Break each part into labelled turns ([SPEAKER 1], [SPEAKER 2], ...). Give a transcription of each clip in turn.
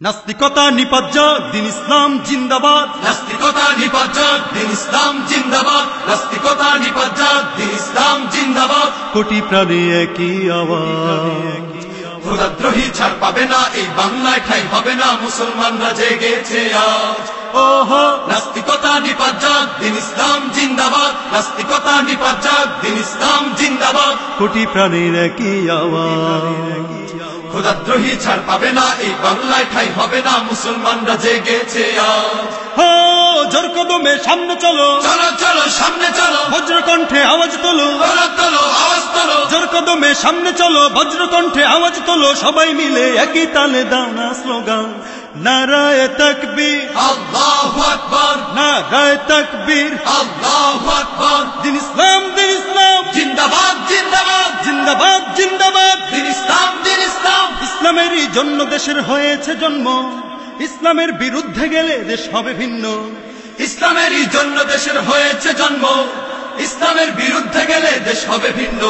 [SPEAKER 1] নাস্তিকতা নিপজ্জাক দিন ইসলাম জিন্দাবাদ।
[SPEAKER 2] নাস্তিকতা নিপাজ্জাক দিন ইসলাম জিন্দাবাদ। নাস্তিকতা নিপাজ্জাক দিন ইসলাম জিন্দাবাদ।
[SPEAKER 1] কোটি প্রাণে একই আওয়াজ।
[SPEAKER 2] খোদাদ্রোহী ছাড় পাবে না এই বাংলায় ঠাই হবে না মুসলমানরা জেগেছে আজ।
[SPEAKER 1] ওহো।
[SPEAKER 2] নাস্তিকতা নিপাজ্জাক দিন ইসলাম জিন্দাবাদ। নাস্তিকতা নিপাজ্জাক দিন ইসলাম জিন্দাবাদ।
[SPEAKER 1] কোটি প্রাণের একই আওয়াজ।
[SPEAKER 2] খোদাদ্রোহী ছাড় পাবে না এই বাংলায় ঠাই হবে না মুসলমানরা জেগেছে
[SPEAKER 1] জোর কদমে সামনে চলো।
[SPEAKER 2] চলো চলো সামনে চলো।
[SPEAKER 1] বজ্রকণ্ঠে আওয়াজ তোলো।
[SPEAKER 2] তোলো আওয়াজ তোলো।
[SPEAKER 1] জোর কদমে সামনে চলো বজ্রকণ্ঠে আওয়াজ তোলো। সবাই মিলে একই তালে দাও না স্লোগান নারায় তকবীর।
[SPEAKER 2] আল্লাহু আকবার।
[SPEAKER 1] নারায় তকবীর।
[SPEAKER 2] আল্লাহু আকবার।
[SPEAKER 1] দিন ইসলাম ইসলামেরই জন্য দেশের হয়েছে জন্ম। ইসলামের বিরুদ্ধে গেলে দেশ হবে ভিন্ন।
[SPEAKER 2] ইসলামেরই জন্য দেশের হয়েছে জন্ম। ইসলামের বিরুদ্ধে গেলে দেশ হবে ভিন্ন।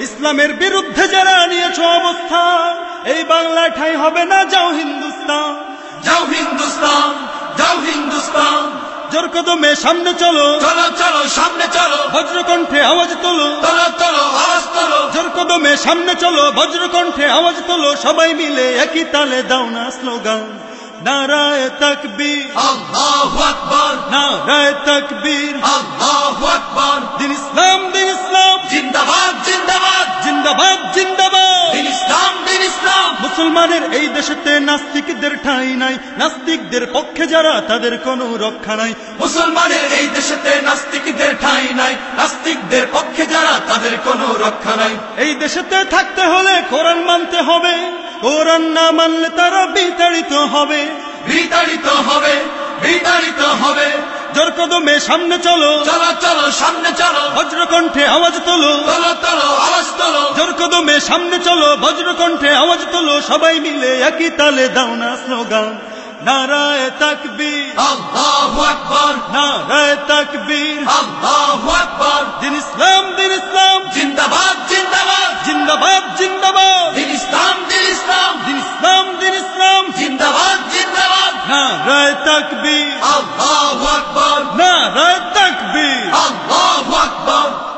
[SPEAKER 1] ইসলামের বিরুদ্ধে যারা নিয়েছ অবস্থা এই বাংলা ঠাই হবে না যাও হিন্দুস্তান।
[SPEAKER 2] যাও হিন্দুস্তান যাও হিন্দুস্তান।
[SPEAKER 1] জোর কদমে সামনে চলো।
[SPEAKER 2] চলো চলো সামনে চলো।
[SPEAKER 1] বজ্রকণ্ঠে আওয়াজ তোলো কদমে সামনে চলো বজ্রকণ্ঠে আওয়াজ তোলো সবাই মিলে একই তালে দাও না স্লোগান। নারায় তকবীর।
[SPEAKER 2] আল্লাহু আকবার।
[SPEAKER 1] নারায় তকবীর।
[SPEAKER 2] আল্লাহু আকবার।
[SPEAKER 1] দিন ইসলাম দিন ইসলাম।
[SPEAKER 2] জিন্দাবাদ জিন্দাবাদ।
[SPEAKER 1] জিন্দাবাদ জিন্দাবাদ। মুসলমানের এই দেশেতে নাস্তিকদের ঠাঁই নাই, নাস্তিকদের পক্ষে যারা, তাদের কোনো রক্ষা নাই।
[SPEAKER 2] মুসলমানের এই দেশেতে নাস্তিকদের ঠাঁই নাই, নাস্তিকদের পক্ষে যারা, তাদের কোনো রক্ষা নাই।
[SPEAKER 1] এই দেশেতে থাকতে হলে কোরআন মানতে হবে, কোরআন না মানলে তারা বিতাড়িত হবে।
[SPEAKER 2] বিতাড়িত হবে বিতাড়িত হবে।
[SPEAKER 1] জোর কদমে সামনে চলো।
[SPEAKER 2] চলো চলো, সামনে চলো।
[SPEAKER 1] বজ্রকণ্ঠে আওয়াজ তোলো।
[SPEAKER 2] তোলো তোলো আওয়াজ তোলো।
[SPEAKER 1] কদমে সামনে চলো বজ্রকণ্ঠে আওয়াজ তোলো সবাই মিলে একই তালে দাও না স্লোগান। নারায় তাকবীর।
[SPEAKER 2] আল্লাহু আকবার।
[SPEAKER 1] নারায় তাকবীর।
[SPEAKER 2] আল্লাহু আকবার।
[SPEAKER 1] দিন ইসলাম দিন ইসলাম।
[SPEAKER 2] জিন্দাবাদ জিন্দাবাদ।
[SPEAKER 1] জিন্দাবাদ জিন্দাবাদ।
[SPEAKER 2] দিন ইসলাম দিন ইসলাম।
[SPEAKER 1] দিন ইসলাম দিন ইসলাম।
[SPEAKER 2] জিন্দাবাদ জিন্দাবাদ।
[SPEAKER 1] নারায় তাকবীর।
[SPEAKER 2] আল্লাহু আকবার।
[SPEAKER 1] নারায় তাকবীর।
[SPEAKER 2] আল্লাহু আকবার।